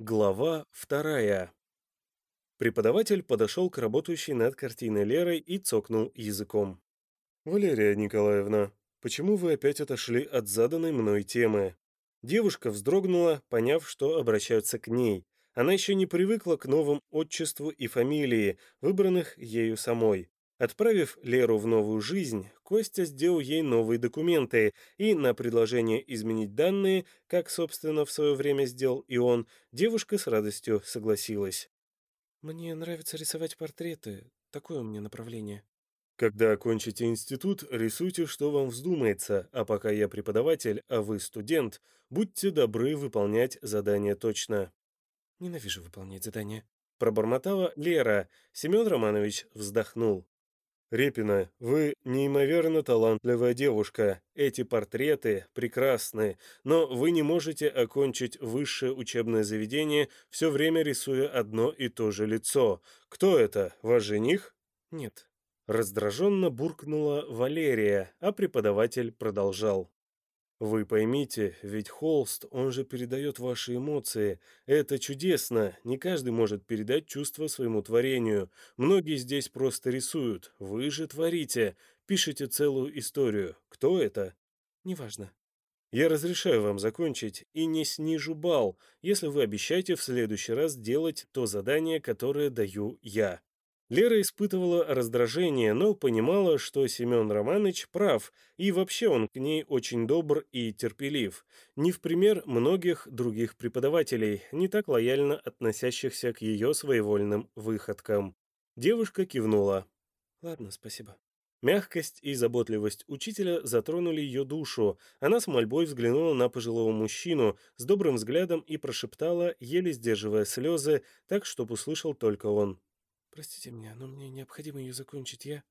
Глава вторая. Преподаватель подошел к работающей над картиной Лерой и цокнул языком. «Валерия Николаевна, почему вы опять отошли от заданной мной темы?» Девушка вздрогнула, поняв, что обращаются к ней. Она еще не привыкла к новым отчеству и фамилии, выбранных ею самой. Отправив Леру в новую жизнь, Костя сделал ей новые документы, и на предложение изменить данные, как, собственно, в свое время сделал и он, девушка с радостью согласилась. «Мне нравится рисовать портреты. Такое у меня направление». «Когда окончите институт, рисуйте, что вам вздумается, а пока я преподаватель, а вы студент, будьте добры выполнять задания точно». «Ненавижу выполнять задания», — пробормотала Лера. Семен Романович вздохнул. Репина, вы неимоверно талантливая девушка. Эти портреты прекрасны, но вы не можете окончить высшее учебное заведение, все время рисуя одно и то же лицо. Кто это? Ваш жених? Нет. Раздраженно буркнула Валерия, а преподаватель продолжал. Вы поймите, ведь холст, он же передает ваши эмоции. Это чудесно. Не каждый может передать чувства своему творению. Многие здесь просто рисуют. Вы же творите. Пишете целую историю. Кто это? Неважно. Я разрешаю вам закончить и не снижу балл, если вы обещаете в следующий раз делать то задание, которое даю я. Лера испытывала раздражение, но понимала, что Семен Романович прав, и вообще он к ней очень добр и терпелив, не в пример многих других преподавателей, не так лояльно относящихся к ее своевольным выходкам. Девушка кивнула. «Ладно, спасибо». Мягкость и заботливость учителя затронули ее душу. Она с мольбой взглянула на пожилого мужчину с добрым взглядом и прошептала, еле сдерживая слезы, так, чтобы услышал только он. Простите меня, но мне необходимо ее закончить, я...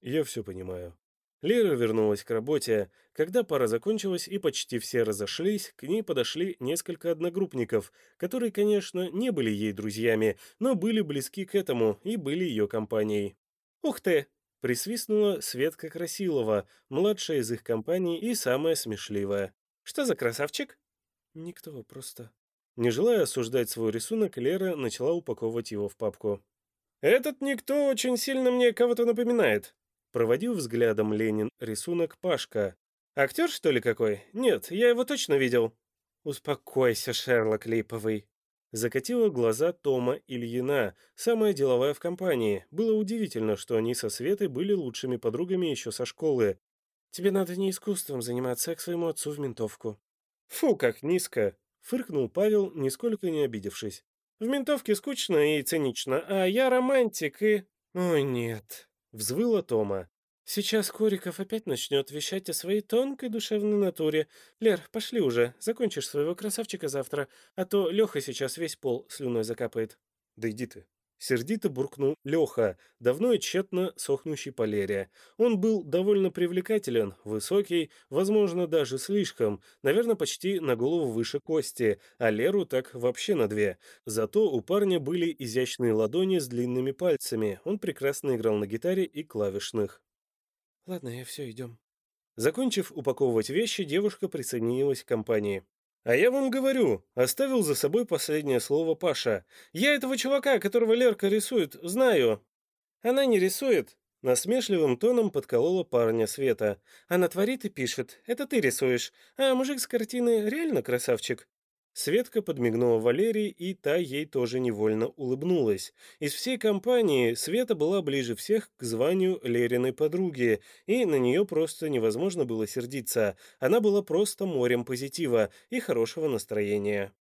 Я все понимаю. Лера вернулась к работе. Когда пара закончилась и почти все разошлись, к ней подошли несколько одногруппников, которые, конечно, не были ей друзьями, но были близки к этому и были ее компанией. «Ух ты!» — присвистнула Светка Красилова, младшая из их компании и самая смешливая. «Что за красавчик?» «Никто, просто...» Не желая осуждать свой рисунок, Лера начала упаковывать его в папку. «Этот никто очень сильно мне кого-то напоминает», — проводил взглядом Ленин рисунок Пашка. «Актер, что ли, какой? Нет, я его точно видел». «Успокойся, Шерлок Липовый», Закатила глаза Тома Ильина, самая деловая в компании. Было удивительно, что они со Светой были лучшими подругами еще со школы. «Тебе надо не искусством заниматься, а к своему отцу в ментовку». «Фу, как низко!» — фыркнул Павел, нисколько не обидевшись. В ментовке скучно и цинично, а я романтик и...» «Ой, нет», — взвыла Тома. «Сейчас Кориков опять начнет вещать о своей тонкой душевной натуре. Лер, пошли уже, закончишь своего красавчика завтра, а то Леха сейчас весь пол слюной закапает». «Да иди ты», Сердито буркнул Леха, давно и тщетно сохнущий полерия. Он был довольно привлекателен, высокий, возможно, даже слишком, наверное, почти на голову выше Кости, а Леру так вообще на две. Зато у парня были изящные ладони с длинными пальцами, он прекрасно играл на гитаре и клавишных. «Ладно, я все, идем». Закончив упаковывать вещи, девушка присоединилась к компании. «А я вам говорю», — оставил за собой последнее слово Паша. «Я этого чувака, которого Лерка рисует, знаю». «Она не рисует», — насмешливым тоном подколола парня Света. «Она творит и пишет. Это ты рисуешь. А мужик с картины реально красавчик. Светка подмигнула Валерии, и та ей тоже невольно улыбнулась. Из всей компании Света была ближе всех к званию Лериной подруги, и на нее просто невозможно было сердиться. Она была просто морем позитива и хорошего настроения.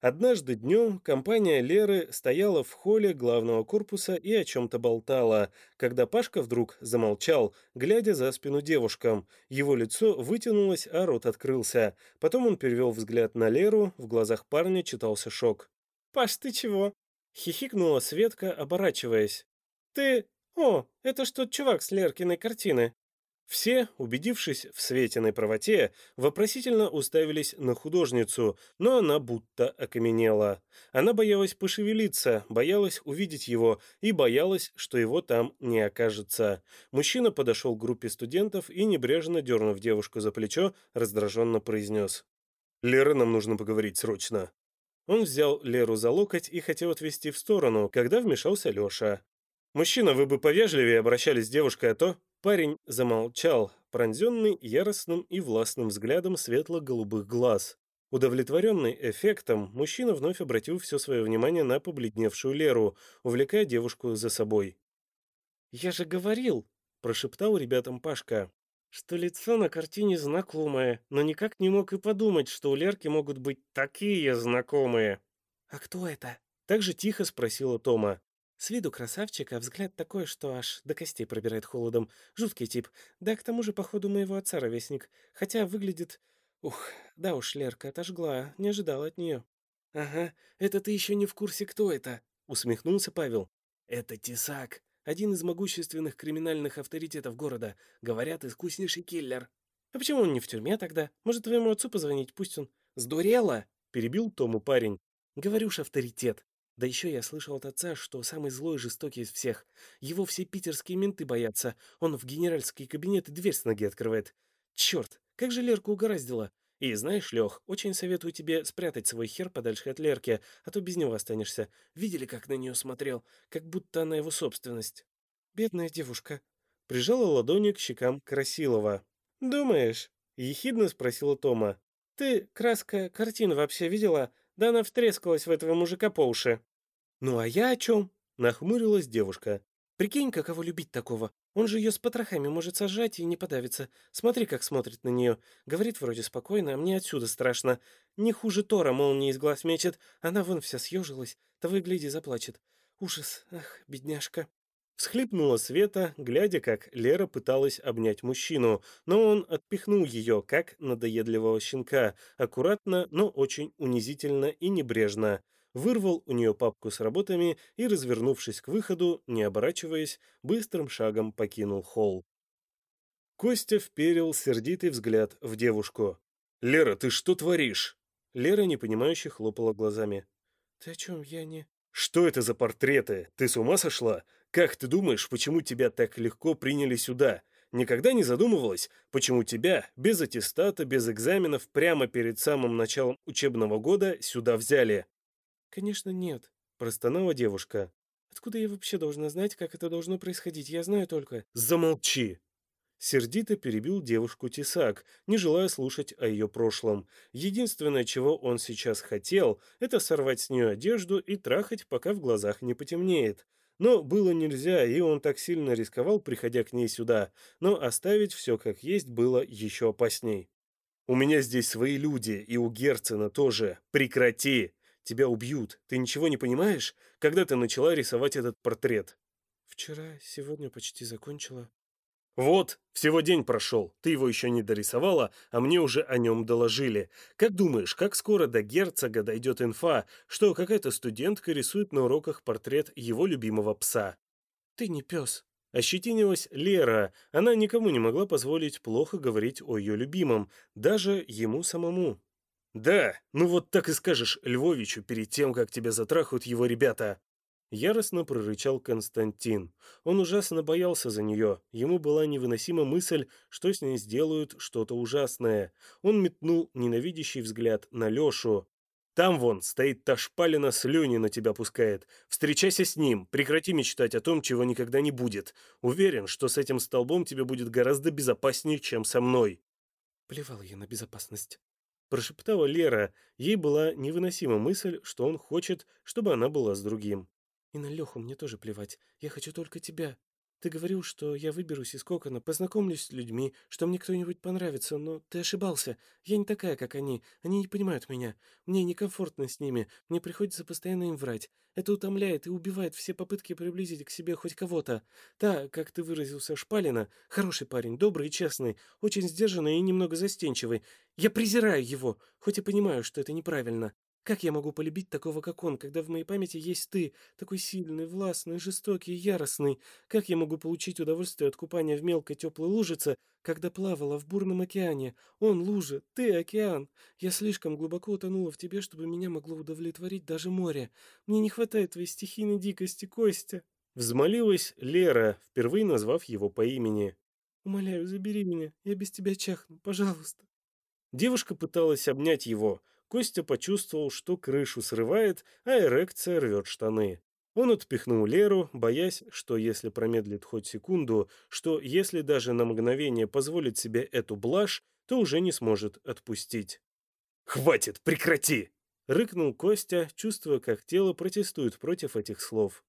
Однажды днем компания Леры стояла в холле главного корпуса и о чем-то болтала, когда Пашка вдруг замолчал, глядя за спину девушкам. Его лицо вытянулось, а рот открылся. Потом он перевел взгляд на Леру, в глазах парня читался шок. «Паш, ты чего?» — хихикнула Светка, оборачиваясь. «Ты... О, это что чувак с Леркиной картины?» Все, убедившись в Светиной правоте, вопросительно уставились на художницу, но она будто окаменела. Она боялась пошевелиться, боялась увидеть его и боялась, что его там не окажется. Мужчина подошел к группе студентов и, небрежно дернув девушку за плечо, раздраженно произнес. «Лера, нам нужно поговорить срочно». Он взял Леру за локоть и хотел отвести в сторону, когда вмешался Леша. «Мужчина, вы бы повежливее обращались с девушкой, а то...» Парень замолчал, пронзенный яростным и властным взглядом светло-голубых глаз. Удовлетворенный эффектом, мужчина вновь обратил все свое внимание на побледневшую Леру, увлекая девушку за собой. «Я же говорил!» – прошептал ребятам Пашка что лицо на картине знакомое, но никак не мог и подумать, что у Лерки могут быть такие знакомые. «А кто это?» — так же тихо спросила Тома. С виду красавчик, а взгляд такой, что аж до костей пробирает холодом. Жуткий тип. Да к тому же, походу, моего отца ровесник. Хотя выглядит... Ух, да уж, Лерка отожгла, не ожидал от нее. «Ага, это ты еще не в курсе, кто это?» — усмехнулся Павел. «Это Тесак, один из могущественных криминальных авторитетов города. Говорят, искуснейший киллер. А почему он не в тюрьме тогда? Может, твоему отцу позвонить? Пусть он... Сдурела? Перебил Тому парень. Говорю ж, авторитет. Да еще я слышал от отца, что самый злой и жестокий из всех. Его все питерские менты боятся. Он в генеральский кабинет и дверь с ноги открывает. Черт, как же Лерку угораздило. И знаешь, Лех, очень советую тебе спрятать свой хер подальше от Лерки, а то без него останешься. Видели, как на нее смотрел? Как будто она его собственность. Бедная девушка. Прижала ладони к щекам Красилова. «Думаешь?» — ехидно спросила Тома. «Ты, краска, картину вообще видела? Да она втрескалась в этого мужика по уши». «Ну а я о чем?» — нахмурилась девушка. «Прикинь, каково любить такого. Он же ее с потрохами может сажать и не подавиться. Смотри, как смотрит на нее. Говорит вроде спокойно, а мне отсюда страшно. Не хуже Тора молнии из глаз мечет. Она вон вся съежилась. Того и гляди, заплачет. Ужас. Ах, бедняжка. Всхлипнула Света, глядя, как Лера пыталась обнять мужчину, но он отпихнул ее, как надоедливого щенка, аккуратно, но очень унизительно и небрежно вырвал у нее папку с работами и, развернувшись к выходу, не оборачиваясь, быстрым шагом покинул холл. Костя вперил сердитый взгляд в девушку. «Лера, ты что творишь?» Лера непонимающе хлопала глазами. «Ты о чем? Я не...» «Что это за портреты? Ты с ума сошла? Как ты думаешь, почему тебя так легко приняли сюда? Никогда не задумывалась, почему тебя, без аттестата, без экзаменов, прямо перед самым началом учебного года сюда взяли?» «Конечно, нет», — простонала девушка. «Откуда я вообще должна знать, как это должно происходить? Я знаю только...» «Замолчи!» Сердито перебил девушку Тесак, не желая слушать о ее прошлом. Единственное, чего он сейчас хотел, это сорвать с нее одежду и трахать, пока в глазах не потемнеет. Но было нельзя, и он так сильно рисковал, приходя к ней сюда. Но оставить все как есть было еще опасней. «У меня здесь свои люди, и у Герцена тоже. Прекрати!» Тебя убьют. Ты ничего не понимаешь? Когда ты начала рисовать этот портрет? Вчера, сегодня почти закончила. Вот, всего день прошел. Ты его еще не дорисовала, а мне уже о нем доложили. Как думаешь, как скоро до герцога дойдет инфа, что какая-то студентка рисует на уроках портрет его любимого пса? Ты не пес. Ощетинилась Лера. Она никому не могла позволить плохо говорить о ее любимом, даже ему самому. «Да, ну вот так и скажешь Львовичу перед тем, как тебя затрахают его ребята!» Яростно прорычал Константин. Он ужасно боялся за нее. Ему была невыносима мысль, что с ней сделают что-то ужасное. Он метнул ненавидящий взгляд на Лешу. «Там вон стоит та шпалина слюни на тебя пускает. Встречайся с ним, прекрати мечтать о том, чего никогда не будет. Уверен, что с этим столбом тебе будет гораздо безопаснее, чем со мной». Плевал я на безопасность. Прошептала Лера. Ей была невыносима мысль, что он хочет, чтобы она была с другим. «И на Леху мне тоже плевать. Я хочу только тебя. Ты говорил, что я выберусь из кокона, познакомлюсь с людьми, что мне кто-нибудь понравится, но ты ошибался. Я не такая, как они. Они не понимают меня. Мне некомфортно с ними. Мне приходится постоянно им врать. Это утомляет и убивает все попытки приблизить к себе хоть кого-то. Та, как ты выразился, Шпалина, хороший парень, добрый и честный, очень сдержанный и немного застенчивый. Я презираю его, хоть и понимаю, что это неправильно. Как я могу полюбить такого, как он, когда в моей памяти есть ты, такой сильный, властный, жестокий, яростный? Как я могу получить удовольствие от купания в мелкой теплой лужице, когда плавала в бурном океане? Он лужа, ты океан. Я слишком глубоко утонула в тебе, чтобы меня могло удовлетворить даже море. Мне не хватает твоей стихийной дикости, Костя. Взмолилась Лера, впервые назвав его по имени. «Умоляю, забери меня, я без тебя чахну, пожалуйста». Девушка пыталась обнять его, Костя почувствовал, что крышу срывает, а эрекция рвет штаны. Он отпихнул Леру, боясь, что если промедлит хоть секунду, что если даже на мгновение позволит себе эту блажь, то уже не сможет отпустить. «Хватит, прекрати!» — рыкнул Костя, чувствуя, как тело протестует против этих слов.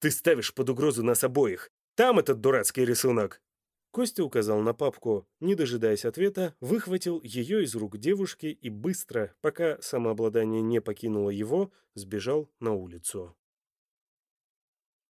«Ты ставишь под угрозу нас обоих! Там этот дурацкий рисунок!» Костя указал на папку, не дожидаясь ответа, выхватил ее из рук девушки и быстро, пока самообладание не покинуло его, сбежал на улицу.